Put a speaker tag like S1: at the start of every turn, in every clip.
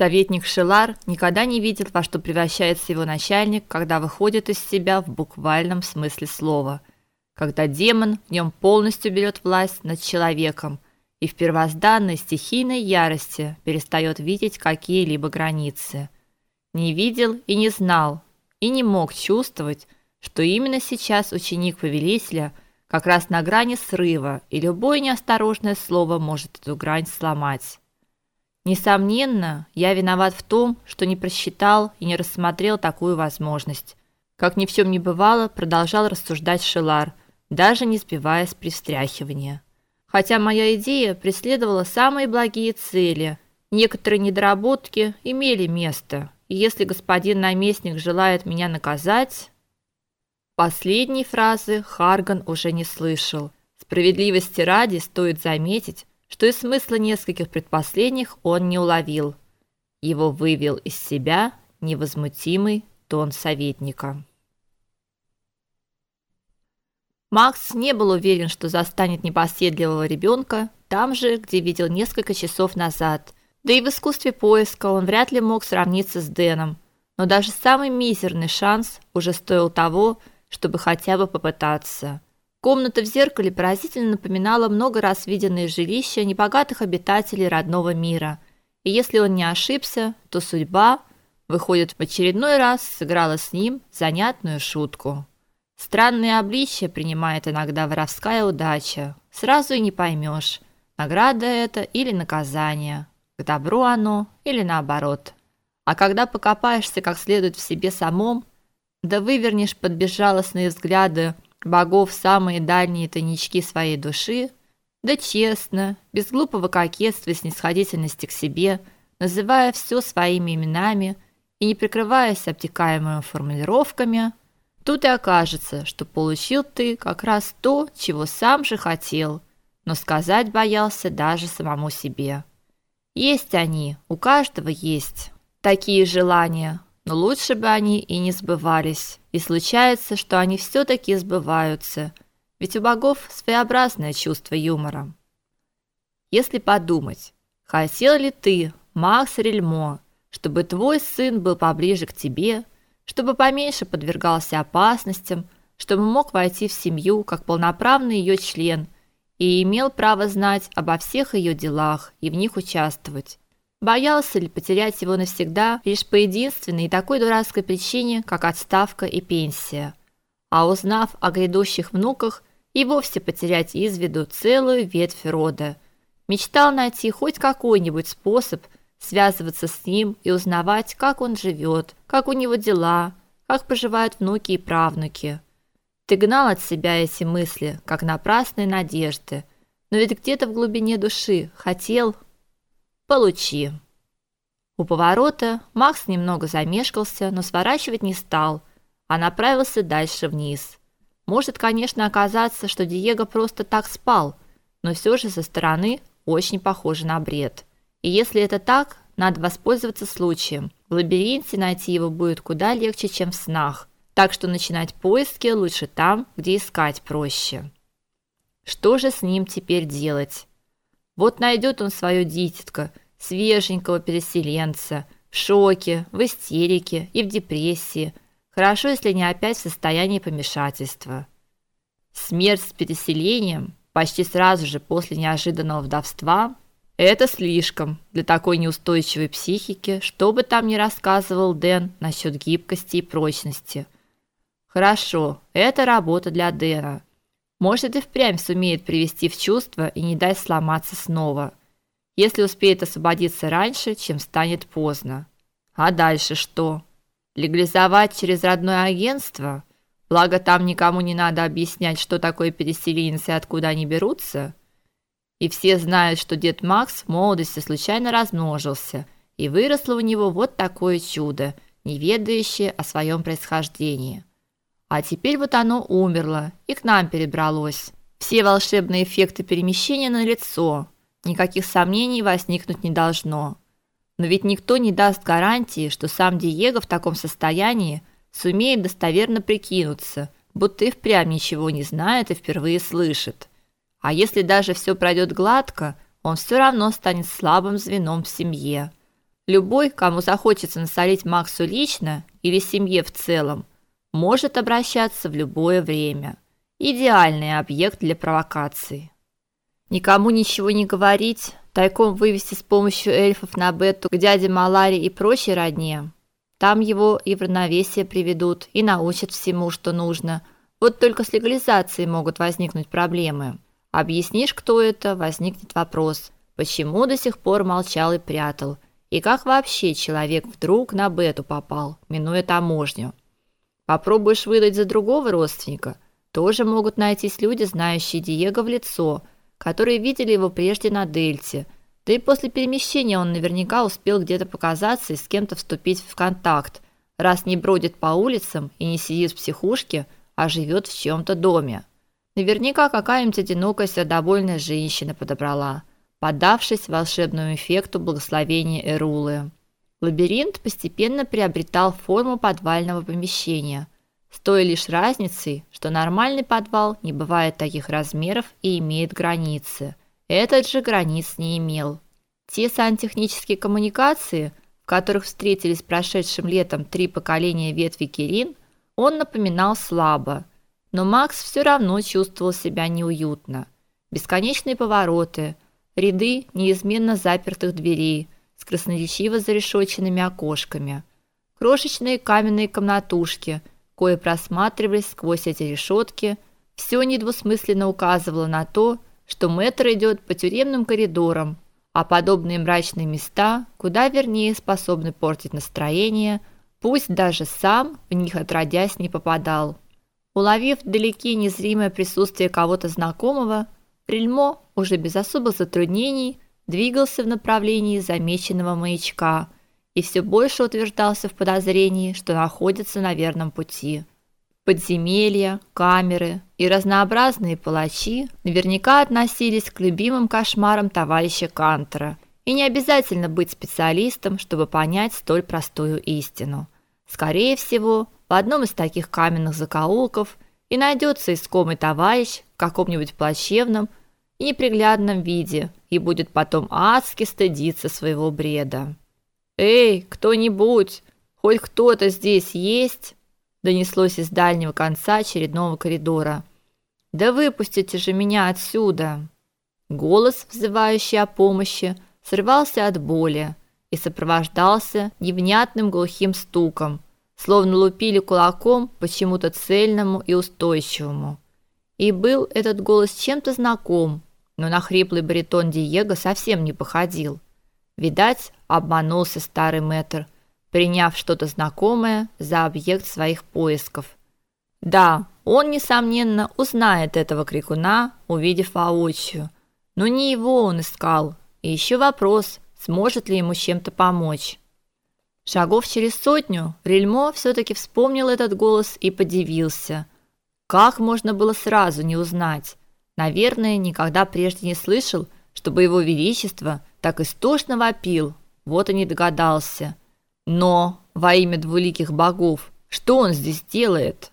S1: Советник Шелар никогда не видел, во что превращается его начальник, когда выходит из себя в буквальном смысле слова, когда демон в нем полностью берет власть над человеком и в первозданной стихийной ярости перестает видеть какие-либо границы. Не видел и не знал, и не мог чувствовать, что именно сейчас ученик повелителя как раз на грани срыва, и любое неосторожное слово может эту грань сломать. Несомненно, я виноват в том, что не просчитал и не рассмотрел такую возможность. Как ни в чем не бывало, продолжал рассуждать Шелар, даже не сбиваясь при встряхивании. Хотя моя идея преследовала самые благие цели, некоторые недоработки имели место. И если господин наместник желает меня наказать, последней фразы Харган уже не слышал. Справедливости ради стоит заметить, что и смысла нескольких предпоследних он не уловил. Его вывел из себя невозмутимый тон советника. Макс не был уверен, что застанет непоседливого ребенка там же, где видел несколько часов назад. Да и в искусстве поиска он вряд ли мог сравниться с Дэном, но даже самый мизерный шанс уже стоил того, чтобы хотя бы попытаться. Комната в зеркале поразительно напоминала много раз виденные жилища небогатых обитателей родного мира. И если он не ошибся, то судьба, выходит, в очередной раз сыграла с ним занятную шутку. Странные обличья принимает иногда воровская удача. Сразу и не поймешь, награда это или наказание, к добру оно или наоборот. А когда покопаешься как следует в себе самом, да вывернешь под безжалостные взгляды богов самые дальние тайнички своей души, да честно, без глупого кокетства и снисходительности к себе, называя все своими именами и не прикрываясь обтекаемыми формулировками, тут и окажется, что получил ты как раз то, чего сам же хотел, но сказать боялся даже самому себе. Есть они, у каждого есть такие желания, но лучше бы они и не сбывались. И случается, что они все таки сбываются. Ведь у богов своеобразное чувство юмора. Если подумать, хотел ли ты, Макс Рельмо, чтобы твой сын был поближе к тебе, чтобы поменьше подвергался опасностям, чтобы мог войти в семью как полноправный ее член и имел право знать обо всех ее делах и в них участвовать? Боялся ли потерять его навсегда лишь по единственной и такой дурацкой причине, как отставка и пенсия? А узнав о грядущих внуках, и вовсе потерять из виду целую ветвь рода. Мечтал найти хоть какой-нибудь способ связываться с ним и узнавать, как он живет, как у него дела, как поживают внуки и правнуки. Ты гнал от себя эти мысли, как напрасные надежды, но ведь где-то в глубине души хотел Получи. У поворота Макс немного замешкался, но сворачивать не стал, а направился дальше вниз. Может, конечно, оказаться, что Диего просто так спал, но все же со стороны очень похоже на бред. И если это так, надо воспользоваться случаем. В лабиринте найти его будет куда легче, чем в снах. Так что начинать поиски лучше там, где искать проще. Что же с ним теперь делать? Вот найдет он свое дитятко, свеженького переселенца, в шоке, в истерике и в депрессии. Хорошо, если не опять в состоянии помешательства. Смерть с переселением почти сразу же после неожиданного вдовства это слишком для такой неустойчивой психики, что бы там ни рассказывал Дэн насчет гибкости и прочности. Хорошо, это работа для Дэна. Может, и впрямь сумеет привести в чувство и не дать сломаться снова. Если успеет освободиться раньше, чем станет поздно. А дальше что? Легализовать через родное агентство? Благо там никому не надо объяснять, что такое переселенцы и откуда они берутся. И все знают, что дед Макс в молодости случайно размножился, и выросло у него вот такое чудо, не ведающее о своем происхождении. А теперь вот оно умерло и к нам перебралось. Все волшебные эффекты перемещения на лицо. Никаких сомнений возникнуть не должно. Но ведь никто не даст гарантии, что сам Диего в таком состоянии сумеет достоверно прикинуться, будто и впрямь ничего не знает и впервые слышит. А если даже все пройдет гладко, он все равно станет слабым звеном в семье. Любой, кому захочется насолить Максу лично или семье в целом, может обращаться в любое время. Идеальный объект для провокации. Никому ничего не говорить, тайком вывести с помощью эльфов на бету к дяде Маларе и прочей родне. Там его и в равновесие приведут, и научат всему, что нужно. Вот только с легализацией могут возникнуть проблемы. Объяснишь, кто это, возникнет вопрос, почему до сих пор молчал и прятал, и как вообще человек вдруг на бету попал, минуя таможню. Попробуешь выдать за другого родственника, тоже могут найтись люди, знающие Диего в лицо, которые видели его прежде на Дельте. Да и после перемещения он наверняка успел где-то показаться и с кем-то вступить в контакт, раз не бродит по улицам и не сидит в психушке, а живет в чьем то доме. Наверняка какая-нибудь одинокая сердобольная женщина подобрала, поддавшись волшебному эффекту благословения Эрулы. Лабиринт постепенно приобретал форму подвального помещения, с той лишь разницей, что нормальный подвал не бывает таких размеров и имеет границы. Этот же границ не имел. Те сантехнические коммуникации, в которых встретились прошедшим летом три поколения ветви Кирин, он напоминал слабо, но Макс все равно чувствовал себя неуютно. Бесконечные повороты, ряды неизменно запертых дверей – с красноречиво зарешоченными окошками, крошечные каменные комнатушки, кое просматривались сквозь эти решетки, все недвусмысленно указывало на то, что мэтр идет по тюремным коридорам, а подобные мрачные места куда вернее способны портить настроение, пусть даже сам в них отродясь не попадал. Уловив вдалеке незримое присутствие кого-то знакомого, Прильмо уже без особых затруднений двигался в направлении замеченного маячка и все больше утверждался в подозрении, что находится на верном пути. Подземелья, камеры и разнообразные палачи наверняка относились к любимым кошмарам товарища Кантера, и не обязательно быть специалистом, чтобы понять столь простую истину. Скорее всего, в одном из таких каменных закоулков и найдется искомый товарищ в каком-нибудь плачевном и неприглядном виде и будет потом адски стыдиться своего бреда. «Эй, кто-нибудь! Хоть кто-то здесь есть?» донеслось из дальнего конца очередного коридора. «Да выпустите же меня отсюда!» Голос, взывающий о помощи, срывался от боли и сопровождался невнятным глухим стуком, словно лупили кулаком почему-то цельному и устойчивому. И был этот голос чем-то знаком, но на хриплый баритон Диего совсем не походил. Видать, обманулся старый мэтр, приняв что-то знакомое за объект своих поисков. Да, он несомненно узнает этого крикуна, увидев воочию. Но не его он искал. И еще вопрос, сможет ли ему чем-то помочь. Шагов через сотню Рельмо все таки вспомнил этот голос и подивился. Как можно было сразу не узнать? Наверное, никогда прежде не слышал, чтобы его величество так истошно вопил. Вот и не догадался. Но во имя двуликих богов, что он здесь делает?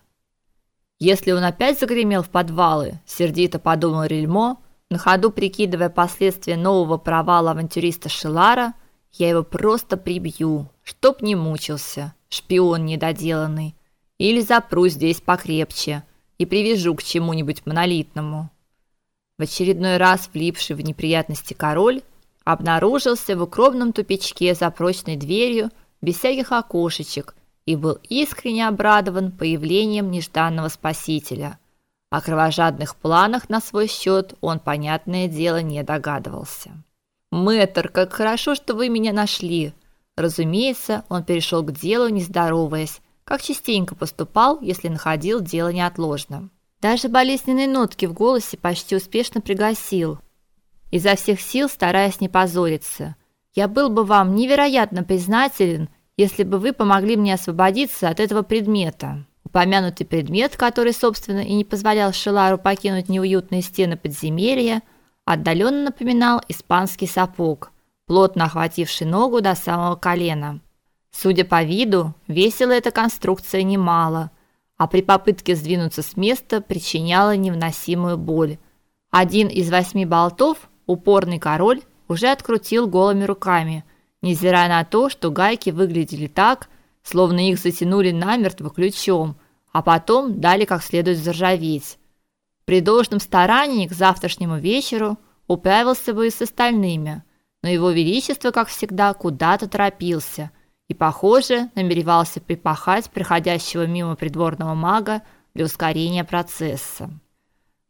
S1: Если он опять загремел в подвалы, сердито подумал Рельмо, на ходу прикидывая последствия нового провала авантюриста Шилара, я его просто прибью, чтоб не мучился, шпион недоделанный, или запру здесь покрепче и привяжу к чему-нибудь монолитному. В очередной раз влипший в неприятности король обнаружился в укромном тупичке за прочной дверью без всяких окошечек и был искренне обрадован появлением нежданного спасителя. О кровожадных планах на свой счет он, понятное дело, не догадывался. «Мэтр, как хорошо, что вы меня нашли!» Разумеется, он перешел к делу, не здороваясь, как частенько поступал, если находил дело неотложным. Даже болезненные нотки в голосе почти успешно пригласил, изо всех сил стараясь не позориться. Я был бы вам невероятно признателен, если бы вы помогли мне освободиться от этого предмета. Упомянутый предмет, который, собственно, и не позволял Шелару покинуть неуютные стены подземелья, отдаленно напоминал испанский сапог, плотно охвативший ногу до самого колена. Судя по виду, весила эта конструкция немало – а при попытке сдвинуться с места причиняла невыносимую боль. Один из восьми болтов, упорный король, уже открутил голыми руками, невзирая на то, что гайки выглядели так, словно их затянули намертво ключом, а потом дали как следует заржаветь. При должном старании к завтрашнему вечеру управился бы и с остальными, но его величество, как всегда, куда-то торопился и, похоже, намеревался припахать приходящего мимо придворного мага для ускорения процесса.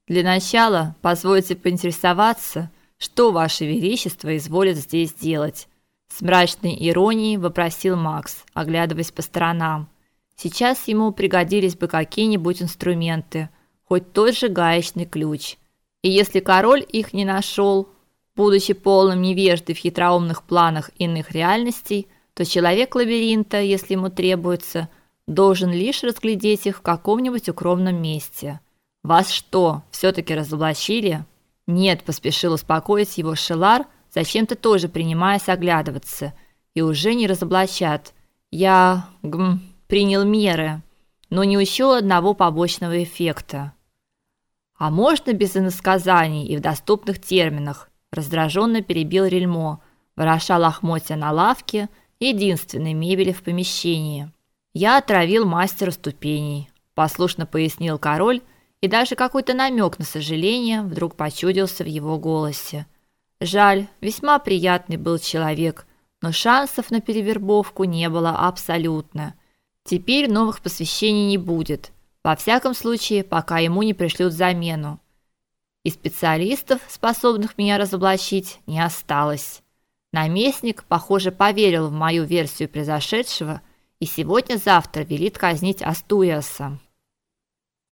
S1: Для начала позвольте поинтересоваться, что ваше величество изволит здесь делать, с мрачной иронией вопросил Макс, оглядываясь по сторонам. Сейчас ему пригодились бы какие-нибудь инструменты, хоть тот же гаечный ключ. И если король их не нашел, будучи полным невеждой в хитроумных планах иных реальностей, то человек лабиринта, если ему требуется, должен лишь разглядеть их в каком-нибудь укромном месте. Вас что, все таки разоблачили? Нет, поспешил успокоить его Шелар, зачем-то тоже принимаясь оглядываться, и уже не разоблачат. Я гм, принял меры, но не учел одного побочного эффекта. А можно без иносказаний и в доступных терминах, раздраженно перебил Рельмо, вороша лохмотья на лавке, единственной мебели в помещении. Я отравил мастера ступеней, послушно пояснил король и даже какой-то намек на сожаление вдруг почудился в его голосе. Жаль, весьма приятный был человек, но шансов на перевербовку не было абсолютно. Теперь новых посвящений не будет. Во всяком случае, пока ему не пришлют замену. И специалистов, способных меня разоблачить, не осталось. Наместник, похоже, поверил в мою версию произошедшего и сегодня-завтра велит казнить Астуриаса.